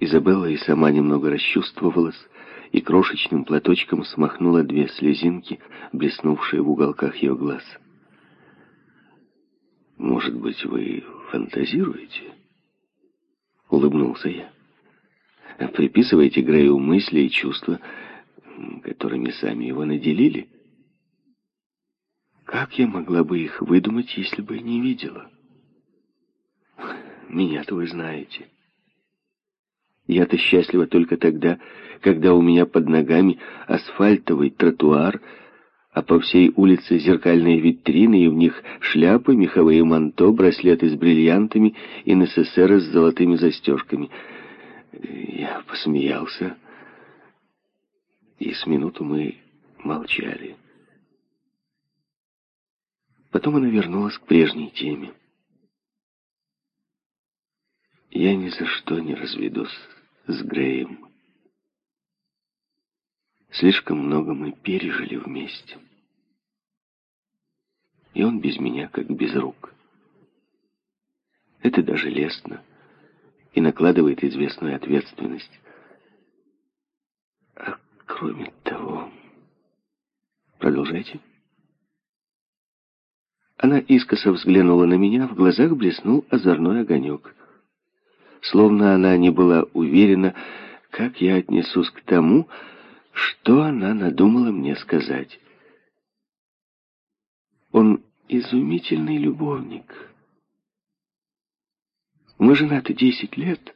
Изабелла и сама немного расчувствовалась, и крошечным платочком смахнула две слезинки, блеснувшие в уголках ее глаз. «Может быть, вы фантазируете?» — улыбнулся я. «Приписываете Грею мысли и чувства, которыми сами его наделили?» Как я могла бы их выдумать, если бы не видела? Меня-то вы знаете. Я-то счастлива только тогда, когда у меня под ногами асфальтовый тротуар, а по всей улице зеркальные витрины, и в них шляпы, меховые манто, браслеты с бриллиантами и НССР с золотыми застежками. Я посмеялся, и с минуту мы молчали. Потом она вернулась к прежней теме. Я ни за что не разведусь с Греем. Слишком много мы пережили вместе. И он без меня, как без рук. Это даже лестно и накладывает известную ответственность. А кроме того... Продолжайте. Она искоса взглянула на меня, в глазах блеснул озорной огонек. Словно она не была уверена, как я отнесусь к тому, что она надумала мне сказать. Он изумительный любовник. Мы женаты десять лет,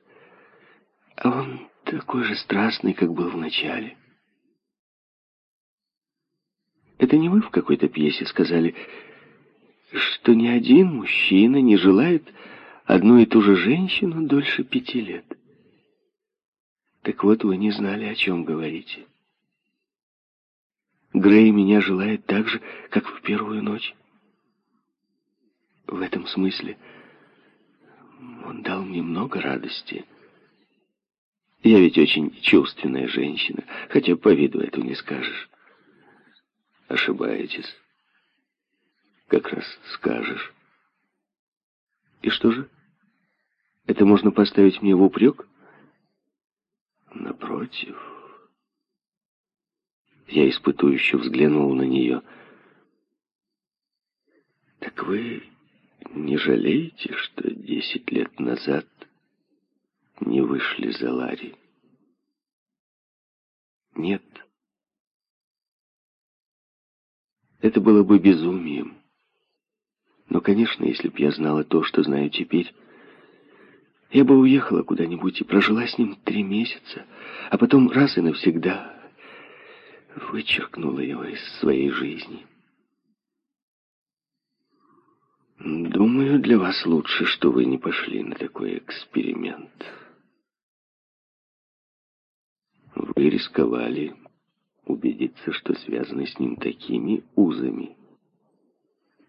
а он такой же страстный, как был в начале. Это не вы в какой-то пьесе сказали что ни один мужчина не желает одну и ту же женщину дольше пяти лет. Так вот, вы не знали, о чем говорите. Грей меня желает так же, как в первую ночь. В этом смысле он дал мне много радости. Я ведь очень чувственная женщина, хотя по виду это не скажешь. Ошибаетесь как раз скажешь. И что же? Это можно поставить мне в упрек? Напротив. Я испытующе взглянул на нее. Так вы не жалеете, что десять лет назад не вышли за Ларри? Нет. Это было бы безумием. Но, конечно, если б я знала то, что знаю теперь, я бы уехала куда-нибудь и прожила с ним три месяца, а потом раз и навсегда вычеркнула его из своей жизни. Думаю, для вас лучше, что вы не пошли на такой эксперимент. Вы рисковали убедиться, что связаны с ним такими узами,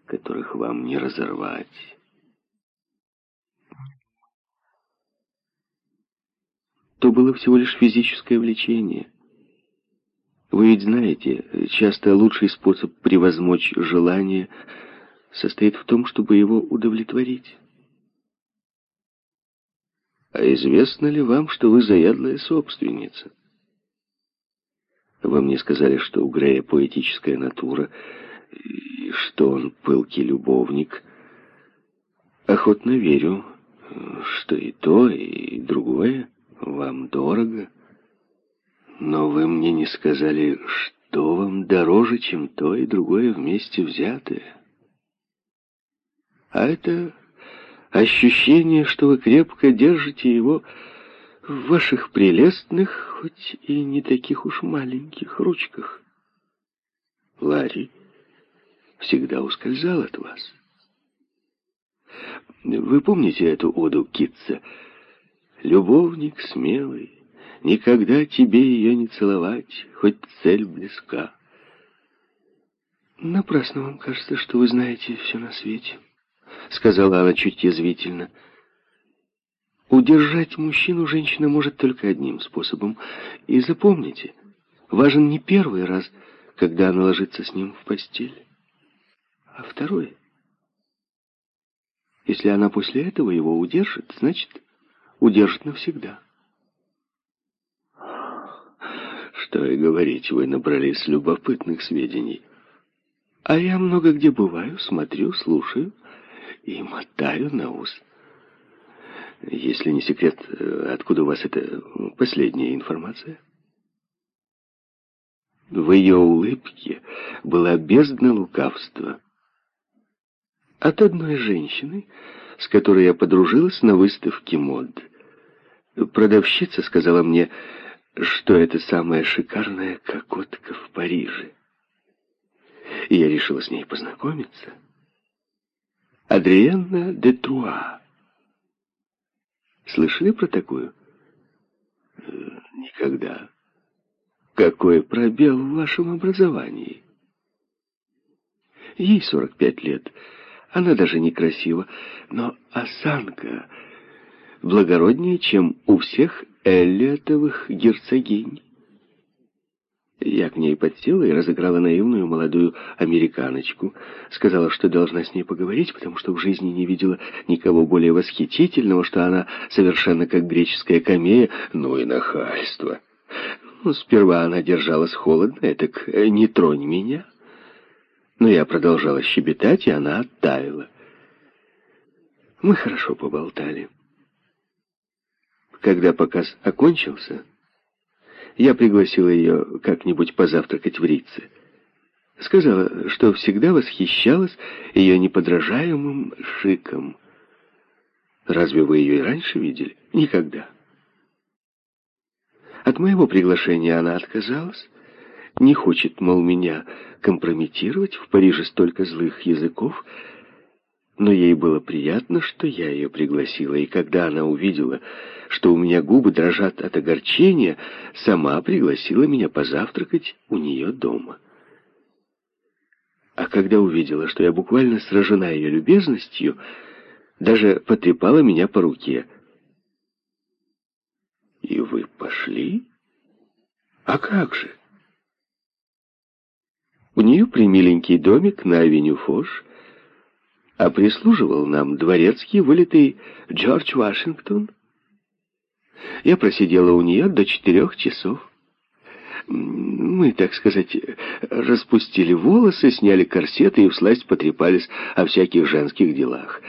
которых вам не разорвать. То было всего лишь физическое влечение. Вы ведь знаете, часто лучший способ превозмочь желание состоит в том, чтобы его удовлетворить. А известно ли вам, что вы заядлая собственница? Вы мне сказали, что у Грея поэтическая натура — и что он пылкий любовник. Охотно верю, что и то, и другое вам дорого. Но вы мне не сказали, что вам дороже, чем то и другое вместе взятое. А это ощущение, что вы крепко держите его в ваших прелестных, хоть и не таких уж маленьких ручках. Ларри всегда ускользал от вас. Вы помните эту оду Китца? «Любовник смелый, никогда тебе ее не целовать, хоть цель близка». «Напрасно вам кажется, что вы знаете все на свете», — сказала она чуть язвительно. «Удержать мужчину женщина может только одним способом. И запомните, важен не первый раз, когда она ложится с ним в постель, а второй. Если она после этого его удержит, значит, удержит навсегда. Что и говорить, вы набрались любопытных сведений. А я много где бываю, смотрю, слушаю и мотаю на ус. Если не секрет, откуда у вас эта последняя информация? В ее улыбке была бездна лукавства. От одной женщины, с которой я подружилась на выставке мод. Продавщица сказала мне, что это самая шикарная кокотка в Париже. И я решила с ней познакомиться. Адриенна де Труа. Слышали про такую? Э, никогда. Какой пробел в вашем образовании? Ей 45 лет. Она даже некрасива, но осанка благороднее, чем у всех Эллиотовых герцогинь. Я к ней подсела и разыграла наивную молодую американочку. Сказала, что должна с ней поговорить, потому что в жизни не видела никого более восхитительного, что она совершенно как греческая камея, ну и нахальство. Ну, сперва она держалась холодно, так не тронь меня. Но я продолжала щебетать, и она оттаяла. Мы хорошо поболтали. Когда показ окончился, я пригласила ее как-нибудь позавтракать в Рице. Сказала, что всегда восхищалась ее неподражаемым шиком. Разве вы ее и раньше видели? Никогда. От моего приглашения она отказалась. Не хочет, мол, меня компрометировать. В Париже столько злых языков. Но ей было приятно, что я ее пригласила, и когда она увидела, что у меня губы дрожат от огорчения, сама пригласила меня позавтракать у нее дома. А когда увидела, что я буквально сражена ее любезностью, даже потрепала меня по руке. «И вы пошли? А как же?» У нее примиленький домик на авеню Фош, а прислуживал нам дворецкий, вылитый Джордж Вашингтон. Я просидела у нее до четырех часов. Мы, так сказать, распустили волосы, сняли корсеты и всласть потрепались о всяких женских делах.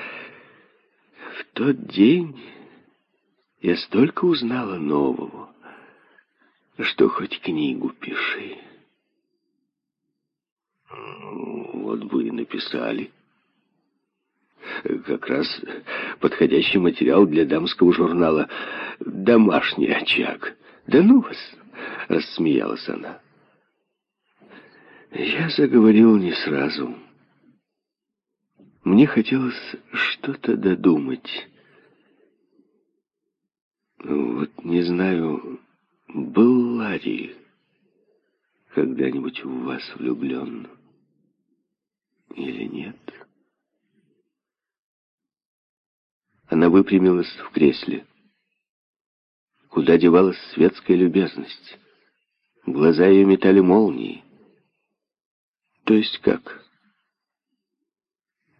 В тот день я столько узнала нового, что хоть книгу пиши. Вот бы и написали. Как раз подходящий материал для дамского журнала «Домашний очаг». «Да ну вас!» — рассмеялась она. Я заговорил не сразу. Мне хотелось что-то додумать. Вот не знаю, был Ларри когда-нибудь в вас влюблен или нет? Она выпрямилась в кресле. Куда девалась светская любезность? Глаза ее метали молнии. То есть как?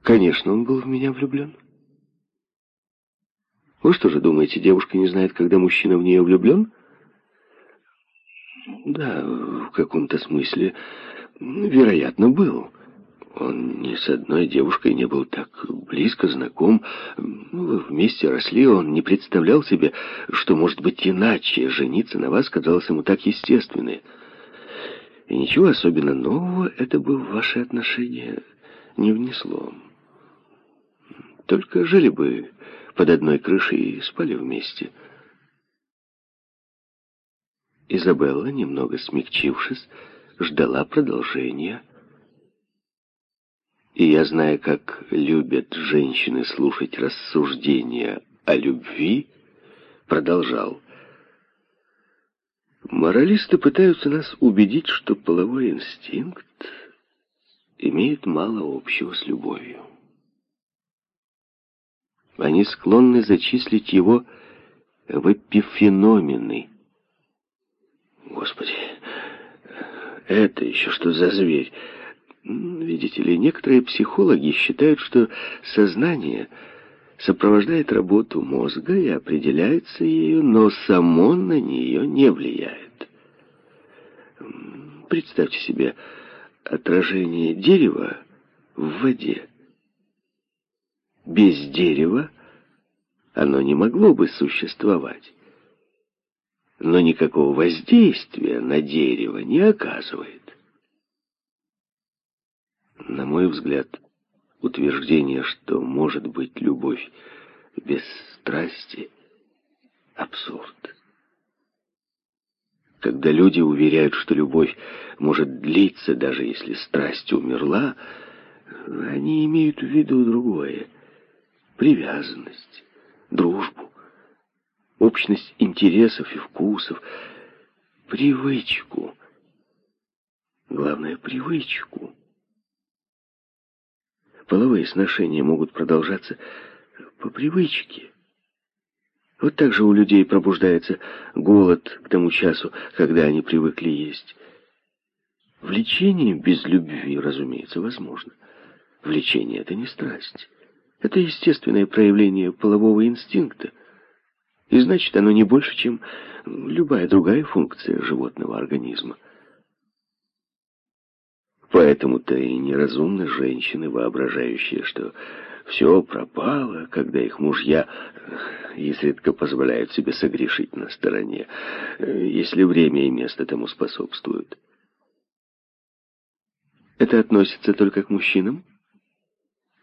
Конечно, он был в меня влюблен. Вы что же думаете, девушка не знает, когда мужчина в нее влюблен? Да, в каком-то смысле, вероятно, был. Он ни с одной девушкой не был так близко знаком. Вы вместе росли, он не представлял себе, что может быть иначе. Жениться на вас казалось ему так естественно. И ничего особенно нового это бы в ваши отношения не внесло. Только жили бы под одной крышей и спали вместе. Изабелла, немного смягчившись, ждала продолжения и я, зная, как любят женщины слушать рассуждения о любви, продолжал. Моралисты пытаются нас убедить, что половой инстинкт имеет мало общего с любовью. Они склонны зачислить его в эпифеномены. Господи, это еще что за зверь? Видите ли, некоторые психологи считают, что сознание сопровождает работу мозга и определяется ею, но само на нее не влияет. Представьте себе отражение дерева в воде. Без дерева оно не могло бы существовать. Но никакого воздействия на дерево не оказывает. На мой взгляд, утверждение, что может быть любовь без страсти, абсурд. Когда люди уверяют, что любовь может длиться, даже если страсть умерла, они имеют в виду другое. Привязанность, дружбу, общность интересов и вкусов, привычку. Главное, привычку. Половые сношения могут продолжаться по привычке. Вот так же у людей пробуждается голод к тому часу, когда они привыкли есть. Влечение без любви, разумеется, возможно. Влечение — это не страсть. Это естественное проявление полового инстинкта. И значит, оно не больше, чем любая другая функция животного организма. Поэтому-то и неразумны женщины, воображающие, что все пропало, когда их мужья изредка позволяют себе согрешить на стороне, если время и место тому способствуют. Это относится только к мужчинам?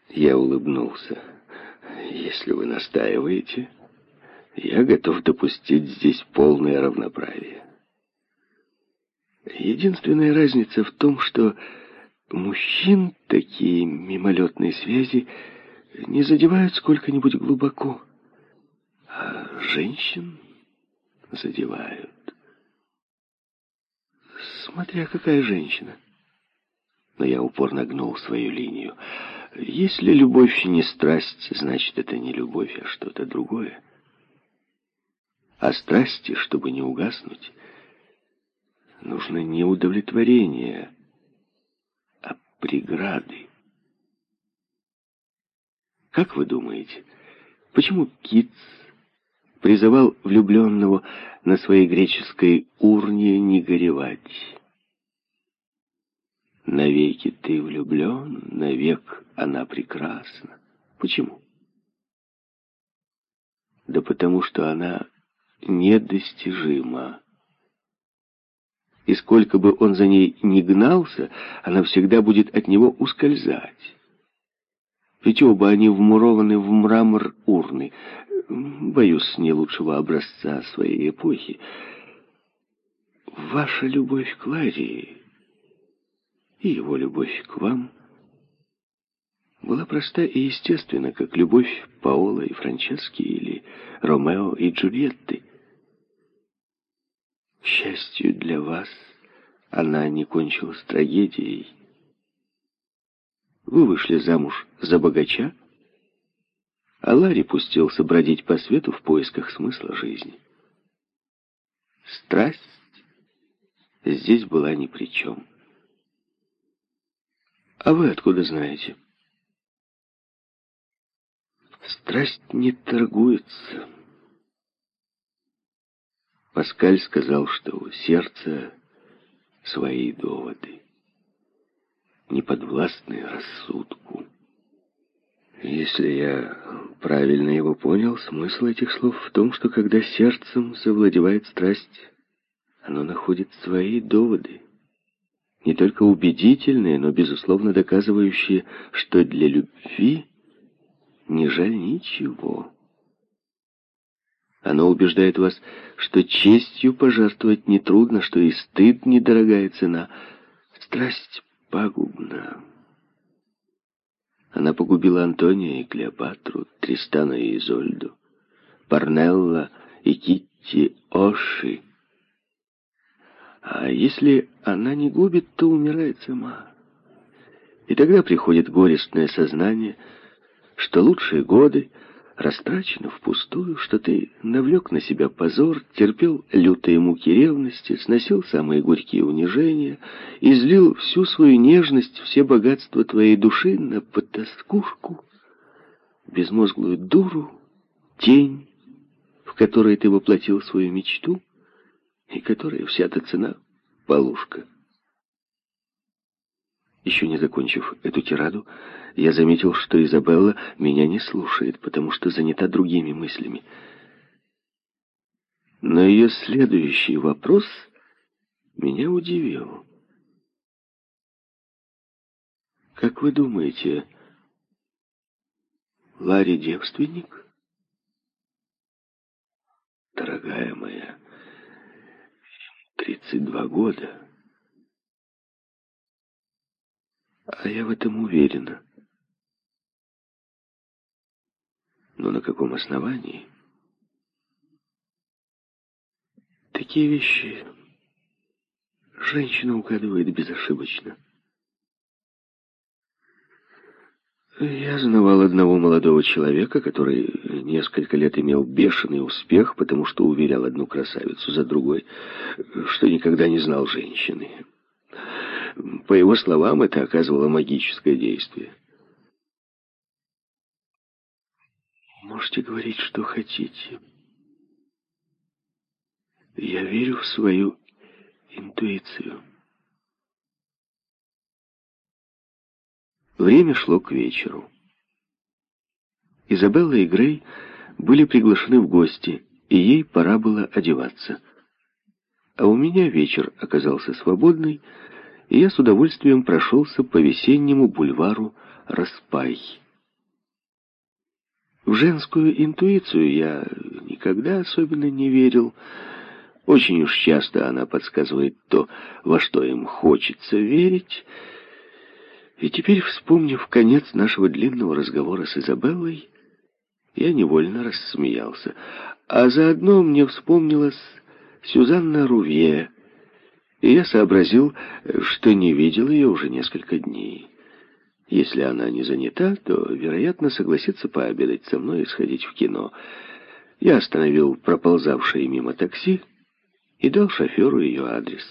Я улыбнулся. Если вы настаиваете, я готов допустить здесь полное равноправие. Единственная разница в том, что мужчин такие мимолетные связи не задевают сколько-нибудь глубоко, а женщин задевают. Смотря какая женщина. Но я упорно гнул свою линию. Если любовь не страсть, значит, это не любовь, а что-то другое. А страсти, чтобы не угаснуть, нужно не удовлетворение, а преграды. Как вы думаете, почему Китс призывал влюбленного на своей греческой урне не горевать? Навеки ты влюблен, навек она прекрасна. Почему? Да потому что она недостижима. И сколько бы он за ней ни гнался, она всегда будет от него ускользать. Ведь оба они вмурованы в мрамор урны. Боюсь, не лучшего образца своей эпохи. Ваша любовь к Ларри и его любовь к вам была проста и естественна, как любовь Паола и Франчески или Ромео и Джульетты. К счастью для вас, она не кончилась трагедией. Вы вышли замуж за богача, а Ларри пустился бродить по свету в поисках смысла жизни. Страсть здесь была ни при чем. А вы откуда знаете? Страсть не торгуется. Паскаль сказал, что у сердца свои доводы, не подвластные рассудку. Если я правильно его понял, смысл этих слов в том, что когда сердцем завладевает страсть, оно находит свои доводы, не только убедительные, но, безусловно, доказывающие, что для любви не жаль ничего. Оно убеждает вас, что честью пожертвовать нетрудно, что и стыд недорогая цена. Страсть пагубна. Она погубила Антония и Клеопатру, Тристана и Изольду, Парнелла и Китти Оши. А если она не губит, то умирает сама. И тогда приходит горестное сознание, что лучшие годы — растрачено впустую, что ты навлек на себя позор, терпел лютые муки ревности, сносил самые горькие унижения, излил всю свою нежность, все богатства твоей души на потаскушку, безмозглую дуру, тень, в которой ты воплотил свою мечту, и которая вся-то цена — полушка. Еще не закончив эту тираду, я заметил, что Изабелла меня не слушает, потому что занята другими мыслями. Но ее следующий вопрос меня удивил. «Как вы думаете, Ларри девственник?» «Дорогая моя, тридцать два года». А я в этом уверена. Но на каком основании? Такие вещи женщина угадывает безошибочно. Я знавал одного молодого человека, который несколько лет имел бешеный успех, потому что уверял одну красавицу за другой, что никогда не знал женщины. По его словам, это оказывало магическое действие. Можете говорить, что хотите. Я верю в свою интуицию. Время шло к вечеру. Изабелла и Грей были приглашены в гости, и ей пора было одеваться. А у меня вечер оказался свободный, и я с удовольствием прошелся по весеннему бульвару Распай. В женскую интуицию я никогда особенно не верил. Очень уж часто она подсказывает то, во что им хочется верить. И теперь, вспомнив конец нашего длинного разговора с Изабеллой, я невольно рассмеялся. А заодно мне вспомнилась Сюзанна Рувье, и я сообразил, что не видел ее уже несколько дней. Если она не занята, то, вероятно, согласится пообедать со мной и сходить в кино. Я остановил проползавшее мимо такси и дал шоферу ее адрес.